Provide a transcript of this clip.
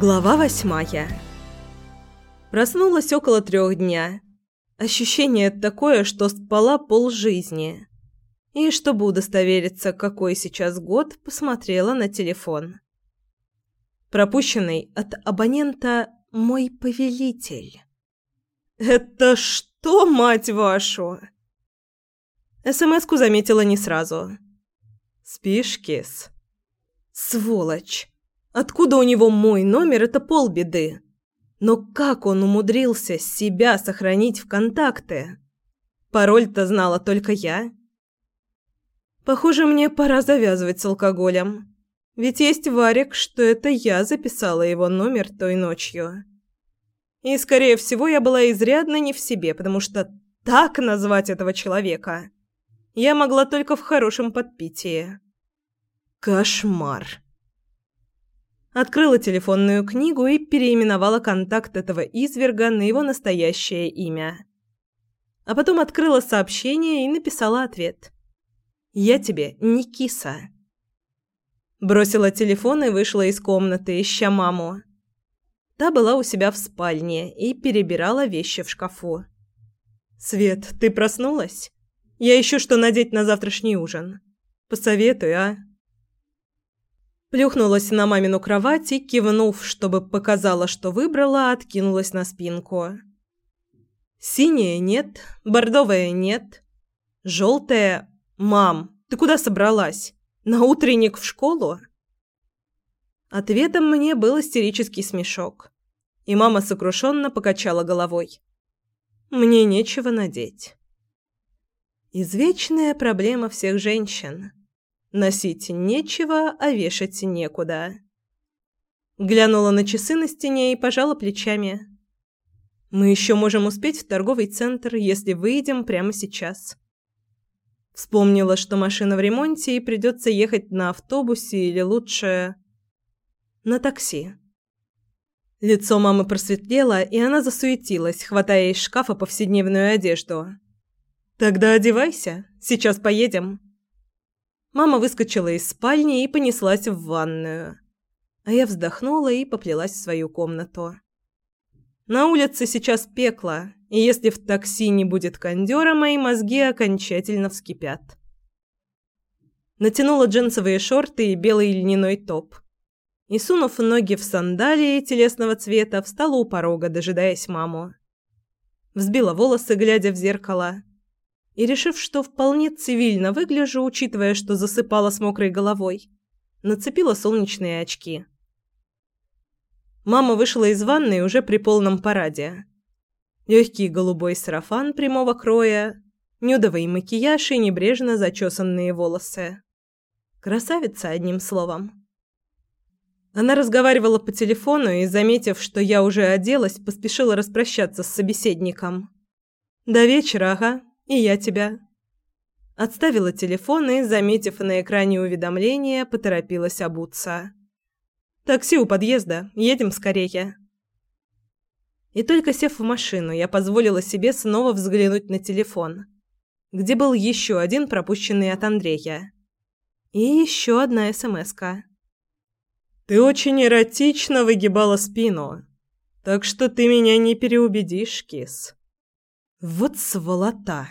Глава восьмая. Проснулась около трех дня. Ощущение такое, что спала полжизни. И чтобы удостовериться, какой сейчас год, посмотрела на телефон. Пропущенный от абонента «Мой повелитель». «Это что, мать вашу?» СМС-ку заметила не сразу. «Спишь, кис?» «Сволочь!» Откуда у него мой номер, это полбеды. Но как он умудрился себя сохранить в контакты? Пароль-то знала только я. Похоже, мне пора завязывать с алкоголем. Ведь есть варик, что это я записала его номер той ночью. И, скорее всего, я была изрядно не в себе, потому что так назвать этого человека я могла только в хорошем подпитии. Кошмар. Открыла телефонную книгу и переименовала контакт этого изверга на его настоящее имя. А потом открыла сообщение и написала ответ. «Я тебе не киса». Бросила телефон и вышла из комнаты, ища маму. Та была у себя в спальне и перебирала вещи в шкафу. «Свет, ты проснулась? Я ищу, что надеть на завтрашний ужин. Посоветуй, а?» Плюхнулась на мамину кровать и, кивнув, чтобы показала, что выбрала, откинулась на спинку. Синее нет, бордовое нет, желтое. Мам, ты куда собралась? На утренник в школу? Ответом мне был истерический смешок, и мама сокрушенно покачала головой. Мне нечего надеть. Извечная проблема всех женщин. Носить нечего, а вешать некуда. Глянула на часы на стене и пожала плечами. Мы еще можем успеть в торговый центр, если выйдем прямо сейчас. Вспомнила, что машина в ремонте и придется ехать на автобусе или лучше на такси. Лицо мамы просветлело, и она засуетилась, хватая из шкафа повседневную одежду. «Тогда одевайся, сейчас поедем». Мама выскочила из спальни и понеслась в ванную. А я вздохнула и поплелась в свою комнату. На улице сейчас пекло, и если в такси не будет кондёра, мои мозги окончательно вскипят. Натянула джинсовые шорты и белый льняной топ. И, сунув ноги в сандалии телесного цвета, встала у порога, дожидаясь маму. Взбила волосы, глядя в зеркало и, решив, что вполне цивильно выгляжу, учитывая, что засыпала с мокрой головой, нацепила солнечные очки. Мама вышла из ванной уже при полном параде. Легкий голубой сарафан прямого кроя, нюдовый макияж и небрежно зачесанные волосы. Красавица, одним словом. Она разговаривала по телефону и, заметив, что я уже оделась, поспешила распрощаться с собеседником. «До вечера, ага», и я тебя». Отставила телефон и, заметив на экране уведомление, поторопилась обуться. «Такси у подъезда. Едем скорее». И только сев в машину, я позволила себе снова взглянуть на телефон, где был еще один пропущенный от Андрея. И еще одна СМСка. «Ты очень эротично выгибала спину, так что ты меня не переубедишь, кис». Вот сволота.